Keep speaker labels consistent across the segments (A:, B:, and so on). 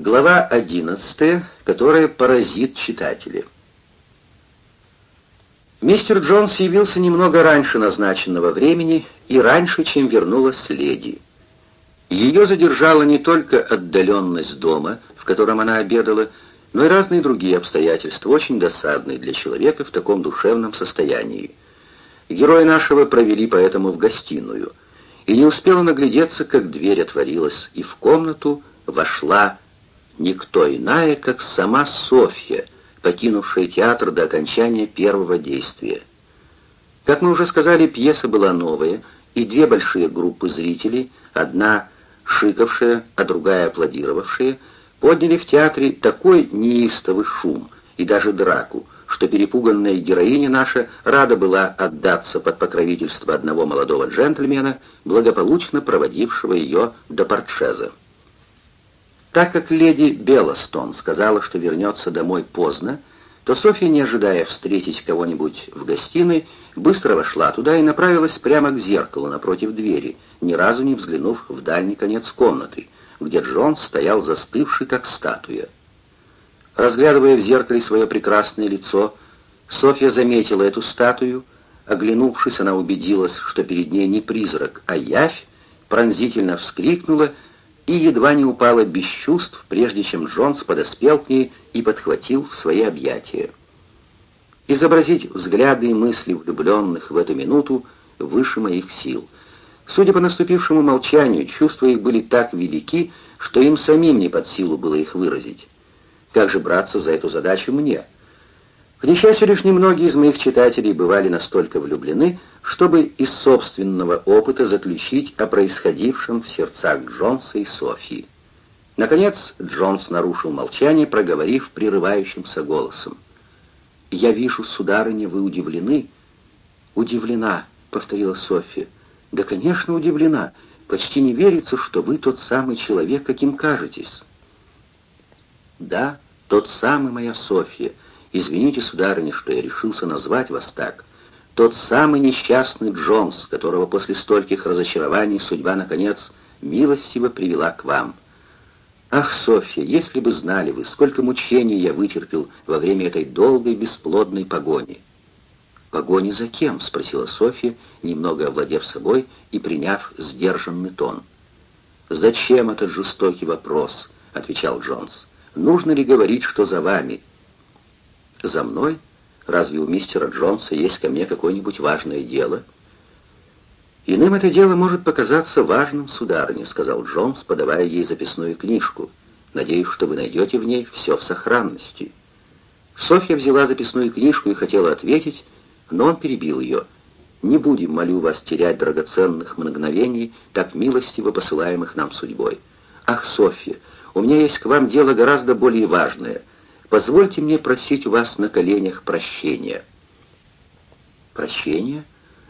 A: Глава 11, которая поразит читателя. Мистер Джонс явился немного раньше назначенного времени и раньше, чем вернулась леди. Ее задержала не только отдаленность дома, в котором она обедала, но и разные другие обстоятельства, очень досадные для человека в таком душевном состоянии. Герои нашего провели поэтому в гостиную, и не успела наглядеться, как дверь отворилась, и в комнату вошла никто иная, как сама Софья, покинувшая театр до окончания первого действия. Как мы уже сказали, пьеса была новая, и две большие группы зрителей, одна шикавшая, а другая аплодировавшая, подняли в театре такой неистовый шум и даже драку, что перепуганная героиня наша рада была отдаться под покровительство одного молодого джентльмена, благополучно проводившего ее до портшеза. Так как леди Белостон сказала, что вернется домой поздно, то Софья, не ожидая встретить кого-нибудь в гостиной, быстро вошла туда и направилась прямо к зеркалу напротив двери, ни разу не взглянув в дальний конец комнаты, где Джон стоял застывший, как статуя. Разглядывая в зеркале свое прекрасное лицо, Софья заметила эту статую, оглянувшись, она убедилась, что перед ней не призрак, а явь, пронзительно вскрикнула и едва не упала без чувств, прежде чем Джонс подоспел к ней и подхватил в свои объятия. Изобразить взгляды и мысли влюбленных в эту минуту выше моих сил. Судя по наступившему молчанию, чувства их были так велики, что им самим не под силу было их выразить. Как же браться за эту задачу мне? К несчастью, лишь немногие из моих читателей бывали настолько влюблены, чтобы из собственного опыта заключить о происходившем в сердцах Джонса и Софии. Наконец Джонс нарушил молчание, проговорив прерывающимся голосом. «Я вижу, сударыня, вы удивлены». «Удивлена», — повторила Софья. «Да, конечно, удивлена. Почти не верится, что вы тот самый человек, каким кажетесь». «Да, тот самый моя Софья», Извините, сударыня, что я решился назвать вас так. Тот самый несчастный Джонс, которого после стольких разочарований судьба, наконец, милостиво привела к вам. Ах, Софья, если бы знали вы, сколько мучений я вытерпел во время этой долгой бесплодной погони. «Погони за кем?» — спросила Софья, немного овладев собой и приняв сдержанный тон. «Зачем этот жестокий вопрос?» — отвечал Джонс. «Нужно ли говорить, что за вами?» «За мной? Разве у мистера Джонса есть ко мне какое-нибудь важное дело?» «Иным это дело может показаться важным, сударыня», — сказал Джонс, подавая ей записную книжку. «Надеюсь, что вы найдете в ней все в сохранности». Софья взяла записную книжку и хотела ответить, но он перебил ее. «Не будем, молю вас, терять драгоценных мгновений, так милостиво посылаемых нам судьбой. Ах, Софья, у меня есть к вам дело гораздо более важное — Позвольте мне просить у вас на коленях прощения». «Прощения?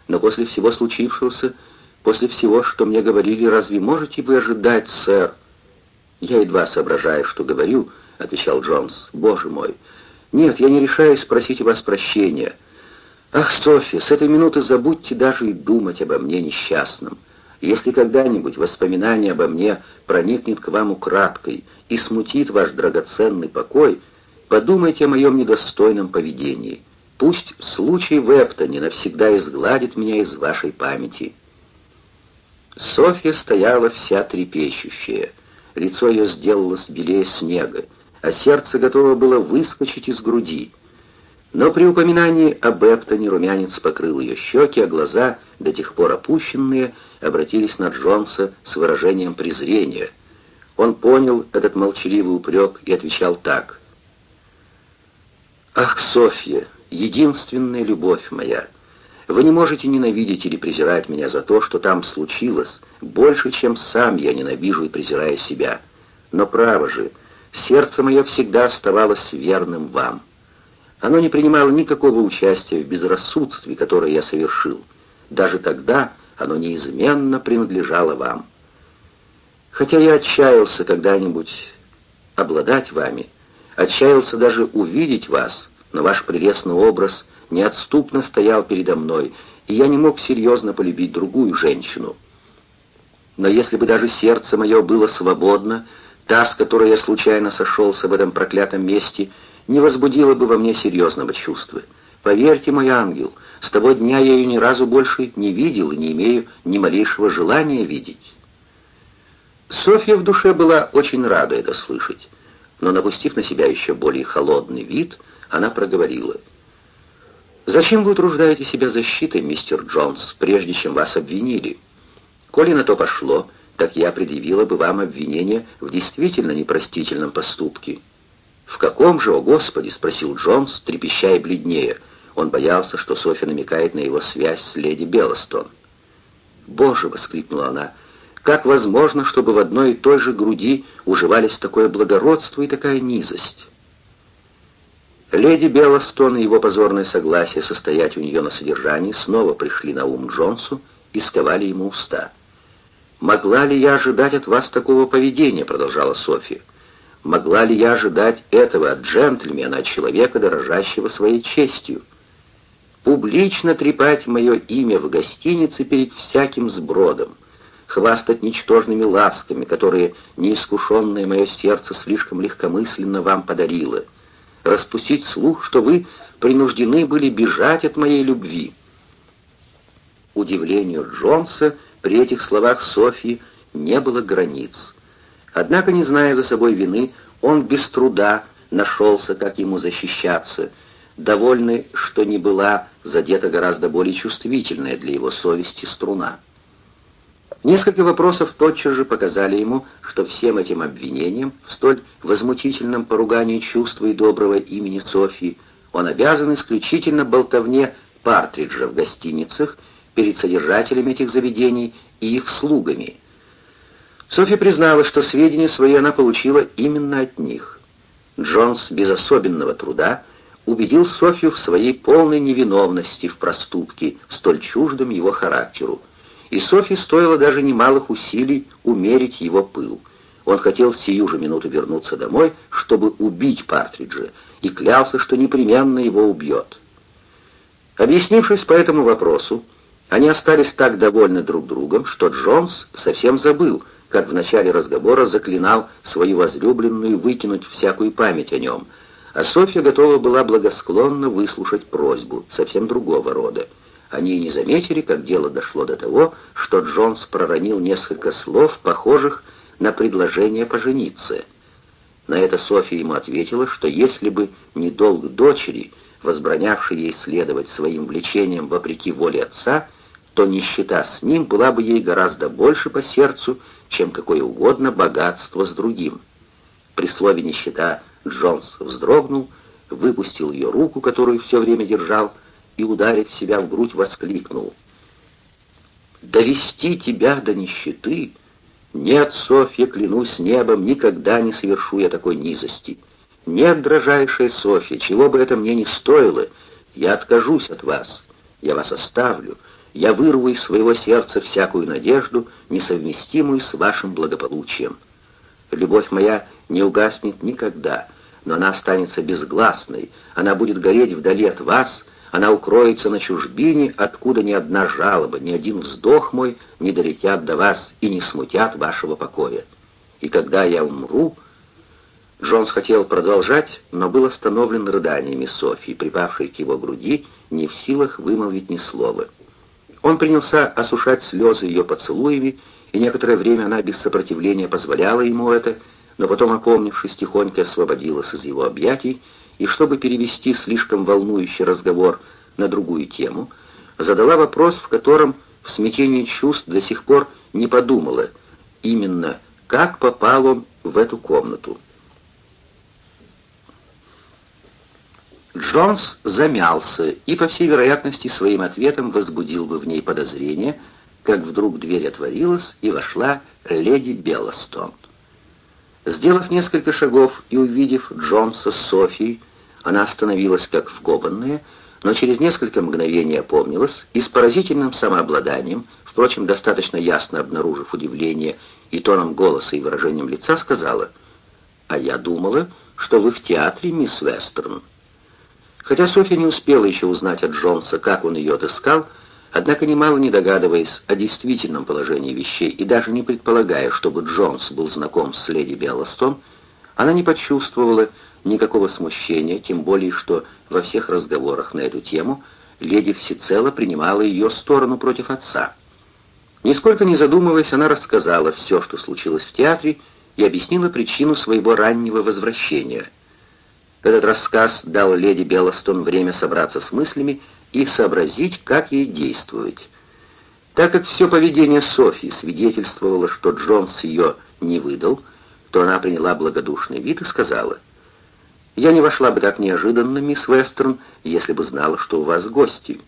A: Но после всего случившегося, после всего, что мне говорили, разве можете вы ожидать, сэр?» «Я едва соображаю, что говорю», — отвечал Джонс. «Боже мой! Нет, я не решаюсь спросить у вас прощения. Ах, Софья, с этой минуты забудьте даже и думать обо мне несчастном. Если когда-нибудь воспоминание обо мне проникнет к вам украдкой и смутит ваш драгоценный покой, Подумайте о моем недостойном поведении. Пусть случай в Эптоне навсегда изгладит меня из вашей памяти». Софья стояла вся трепещущая. Лицо ее сделалось белее снега, а сердце готово было выскочить из груди. Но при упоминании об Эптоне румянец покрыл ее щеки, а глаза, до тех пор опущенные, обратились на Джонса с выражением презрения. Он понял этот молчаливый упрек и отвечал так. «Ах, Софья, единственная любовь моя! Вы не можете ненавидеть или презирать меня за то, что там случилось, больше, чем сам я ненавижу и презираю себя. Но право же, сердце мое всегда оставалось верным вам. Оно не принимало никакого участия в безрассудстве, которое я совершил. Даже тогда оно неизменно принадлежало вам. Хотя я отчаялся когда-нибудь обладать вами, Отчаялся даже увидеть вас, но ваш прелестный образ неотступно стоял передо мной, и я не мог серьезно полюбить другую женщину. Но если бы даже сердце мое было свободно, та, с которой я случайно сошелся в этом проклятом месте, не возбудила бы во мне серьезного чувства. Поверьте, мой ангел, с того дня я ее ни разу больше не видел и не имею ни малейшего желания видеть». Софья в душе была очень рада это слышать, но, напустив на себя еще более холодный вид, она проговорила. «Зачем вы утруждаете себя защитой, мистер Джонс, прежде чем вас обвинили? Коли на то пошло, так я предъявила бы вам обвинение в действительно непростительном поступке». «В каком же, о Господи?» — спросил Джонс, трепеща и бледнее. Он боялся, что Софья намекает на его связь с леди Беллостон. «Боже!» — воскликнула она — как возможно, чтобы в одной и той же груди уживались такое благородство и такая низость? Леди Беллостон и его позорное согласие состоять у нее на содержании снова пришли на ум Джонсу и сковали ему уста. «Могла ли я ожидать от вас такого поведения?» — продолжала Софья. «Могла ли я ожидать этого от джентльмена, от человека, дорожащего своей честью? Публично трепать мое имя в гостинице перед всяким сбродом, хвастать ничтожными ласками, которые неискушенное мое сердце слишком легкомысленно вам подарило, распустить слух, что вы принуждены были бежать от моей любви. Удивлению Джонса при этих словах Софьи не было границ. Однако, не зная за собой вины, он без труда нашелся, как ему защищаться, довольный, что не была задета гораздо более чувствительная для его совести струна. Несколько вопросов тотчас же показали ему, что всем этим обвинениям в столь возмутительном поругании чувства и доброго имени Софьи он обязан исключительно болтовне Партриджа в гостиницах перед содержателями этих заведений и их слугами. Софья признала, что сведения свои она получила именно от них. Джонс без особенного труда убедил Софью в своей полной невиновности в проступке, столь чуждом его характеру и Софье стоило даже немалых усилий умерить его пыл. Он хотел сию же минуту вернуться домой, чтобы убить Партриджа, и клялся, что непременно его убьет. Объяснившись по этому вопросу, они остались так довольны друг другом, что Джонс совсем забыл, как в начале разговора заклинал свою возлюбленную выкинуть всякую память о нем, а Софья готова была благосклонно выслушать просьбу, совсем другого рода. Они не заметили, как дело дошло до того, что Джонс проронил несколько слов, похожих на предложение пожениться. На это Софья ему ответила, что если бы не долг дочери, возбранявший ей следовать своим влечениям вопреки воле отца, то нищета с ним была бы ей гораздо больше по сердцу, чем какое угодно богатство с другим. При слове «нищета» Джонс вздрогнул, выпустил ее руку, которую все время держал, и, ударив себя в грудь, воскликнул. «Довести тебя до нищеты? Нет, Софья, клянусь небом, никогда не совершу я такой низости. Нет, дрожайшая Софья, чего бы это мне ни стоило, я откажусь от вас, я вас оставлю, я вырву из своего сердца всякую надежду, несовместимую с вашим благополучием. Любовь моя не угаснет никогда, но она останется безгласной, она будет гореть вдали от вас, она укроется на чужбине, откуда ни одна жалоба, ни один вздох мой не долетят до вас и не смутят вашего покоя. И когда я умру...» Джонс хотел продолжать, но был остановлен рыданиями Софии, припавшей к его груди, не в силах вымолвить ни слова. Он принялся осушать слезы ее поцелуями, и некоторое время она без сопротивления позволяла ему это, но потом, опомнившись, тихонько освободилась из его объятий и, чтобы перевести слишком волнующий разговор на другую тему, задала вопрос, в котором в смятении чувств до сих пор не подумала, именно как попал он в эту комнату. Джонс замялся и, по всей вероятности, своим ответом возбудил бы в ней подозрение, как вдруг дверь отворилась, и вошла леди Беллостон. Сделав несколько шагов и увидев Джонса с Софией, она остановилась как вкопанная, но через несколько мгновений опомнилась и с поразительным самообладанием, впрочем, достаточно ясно обнаружив удивление и тоном голоса и выражением лица, сказала, «А я думала, что вы в театре, мисс Вестерн». Хотя Софья не успела еще узнать от Джонса, как он ее отыскал, Однако, немало не догадываясь о действительном положении вещей и даже не предполагая, чтобы Джонс был знаком с леди Беллостон, она не почувствовала никакого смущения, тем более, что во всех разговорах на эту тему леди всецело принимала ее сторону против отца. Нисколько не задумываясь, она рассказала все, что случилось в театре, и объяснила причину своего раннего возвращения. Этот рассказ дал леди Беллостон время собраться с мыслями и сообразить, как ей действовать. Так как все поведение Софьи свидетельствовало, что Джонс ее не выдал, то она приняла благодушный вид и сказала, «Я не вошла бы так неожиданно, мисс Вестерн, если бы знала, что у вас гости».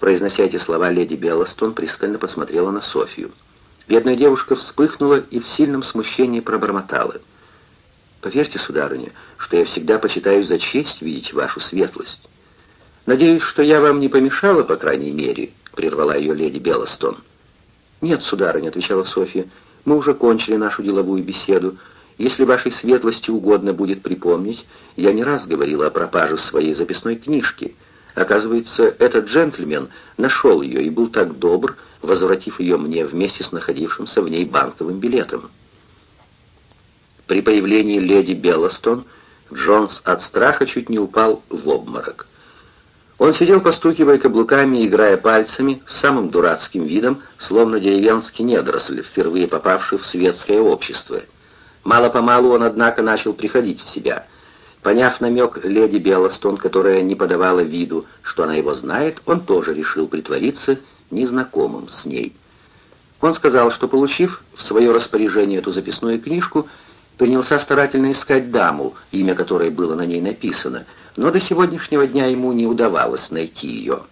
A: Произнося эти слова, леди Беллостон пристально посмотрела на Софью. Бедная девушка вспыхнула и в сильном смущении пробормотала. «Поверьте, сударыня, что я всегда почитаю за честь видеть вашу светлость». «Надеюсь, что я вам не помешала, по крайней мере», — прервала ее леди Беллостон. «Нет, сударыня», — отвечала Софья, — «мы уже кончили нашу деловую беседу. Если вашей светлости угодно будет припомнить, я не раз говорила о пропаже своей записной книжки. Оказывается, этот джентльмен нашел ее и был так добр, возвратив ее мне вместе с находившимся в ней банковым билетом». При появлении леди Беллостон Джонс от страха чуть не упал в обморок. Он сидел, постукивая каблуками, играя пальцами, с самым дурацким видом, словно деревенский недоросль, впервые попавший в светское общество. Мало-помалу он, однако, начал приходить в себя. Поняв намек леди Беллостон, которая не подавала виду, что она его знает, он тоже решил притвориться незнакомым с ней. Он сказал, что, получив в свое распоряжение эту записную книжку, принялся старательно искать даму, имя которой было на ней написано — но до сегодняшнего дня ему не удавалось найти ее.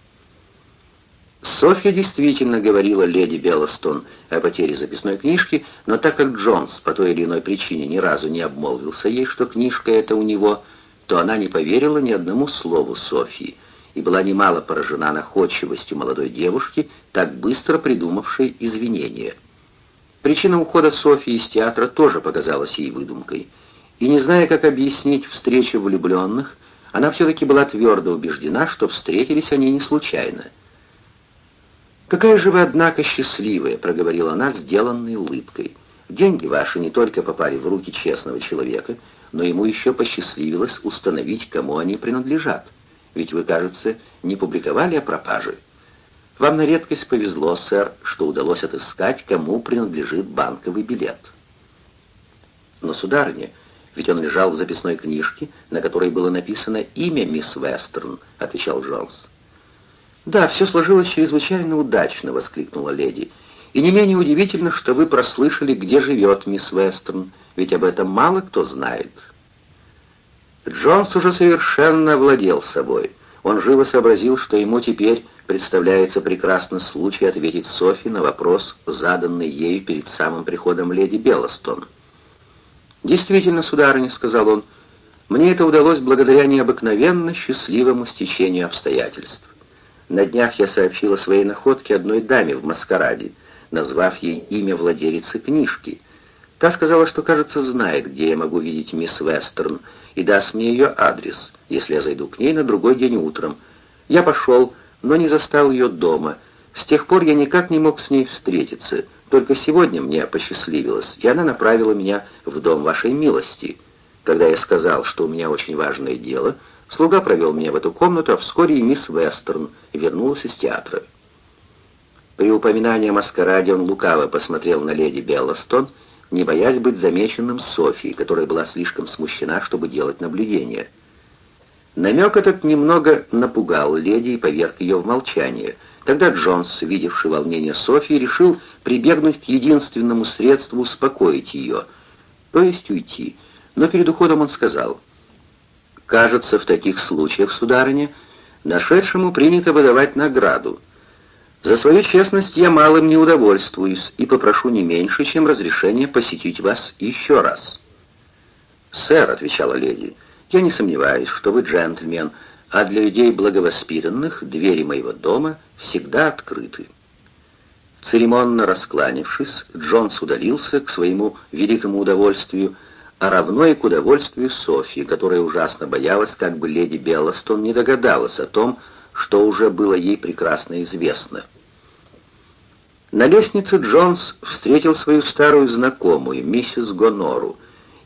A: Софья действительно говорила леди Беллостон о потере записной книжки, но так как Джонс по той или иной причине ни разу не обмолвился ей, что книжка эта у него, то она не поверила ни одному слову Софьи и была немало поражена находчивостью молодой девушки, так быстро придумавшей извинения. Причина ухода Софьи из театра тоже показалась ей выдумкой, и не зная, как объяснить встречу влюбленных, она все-таки была твердо убеждена, что встретились они не случайно. «Какая же вы, однако, счастливая!» — проговорила она, сделанной улыбкой. «Деньги ваши не только попали в руки честного человека, но ему еще посчастливилось установить, кому они принадлежат. Ведь вы, кажется, не публиковали о пропаже. Вам на редкость повезло, сэр, что удалось отыскать, кому принадлежит банковый билет». «Но, сударыня, ведь он лежал в записной книжке, на которой было написано имя мисс Вестерн», — отвечал Джонс. «Да, все сложилось чрезвычайно удачно», — воскликнула леди. «И не менее удивительно, что вы прослышали, где живет мисс Вестерн, ведь об этом мало кто знает». Джонс уже совершенно владел собой. Он живо сообразил, что ему теперь представляется прекрасный случай ответить Софи на вопрос, заданный ею перед самым приходом леди Беллостон. «Действительно, сударыня», — сказал он, — «мне это удалось благодаря необыкновенно счастливому стечению обстоятельств. На днях я сообщила своей находке одной даме в маскараде, назвав ей имя владелицы книжки. Та сказала, что, кажется, знает, где я могу видеть мисс Вестерн, и даст мне ее адрес, если я зайду к ней на другой день утром. Я пошел, но не застал ее дома. С тех пор я никак не мог с ней встретиться, только сегодня мне посчастливилось, и она направила меня в дом вашей милости. Когда я сказал, что у меня очень важное дело, слуга провел меня в эту комнату, а вскоре и мисс Вестерн вернулась из театра. При упоминании о маскараде он лукаво посмотрел на леди Беллостон, не боясь быть замеченным Софией, которая была слишком смущена, чтобы делать наблюдение. Намек этот немного напугал леди и поверг ее в молчание — Тогда Джонс, видевший волнение Софии, решил прибегнуть к единственному средству успокоить ее, то есть уйти. Но перед уходом он сказал, «Кажется, в таких случаях, сударыня, нашедшему принято выдавать награду. За свою честность я малым не удовольствуюсь и попрошу не меньше, чем разрешение посетить вас еще раз». «Сэр», — отвечала леди, — «я не сомневаюсь, что вы джентльмен, а для людей благовоспитанных двери моего дома всегда открыты. Церемонно раскланившись, Джонс удалился к своему великому удовольствию, а равно и к удовольствию Софьи, которая ужасно боялась, как бы леди Беллостон не догадалась о том, что уже было ей прекрасно известно. На лестнице Джонс встретил свою старую знакомую, миссис Гонору,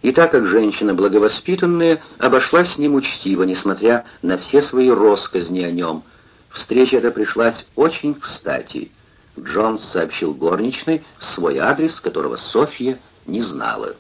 A: и так как женщина благовоспитанная, обошлась с ним учтиво, несмотря на все свои росказни о нем. Встреча эта пришлась очень кстати. Джонс сообщил горничной свой адрес, которого Софья не знала.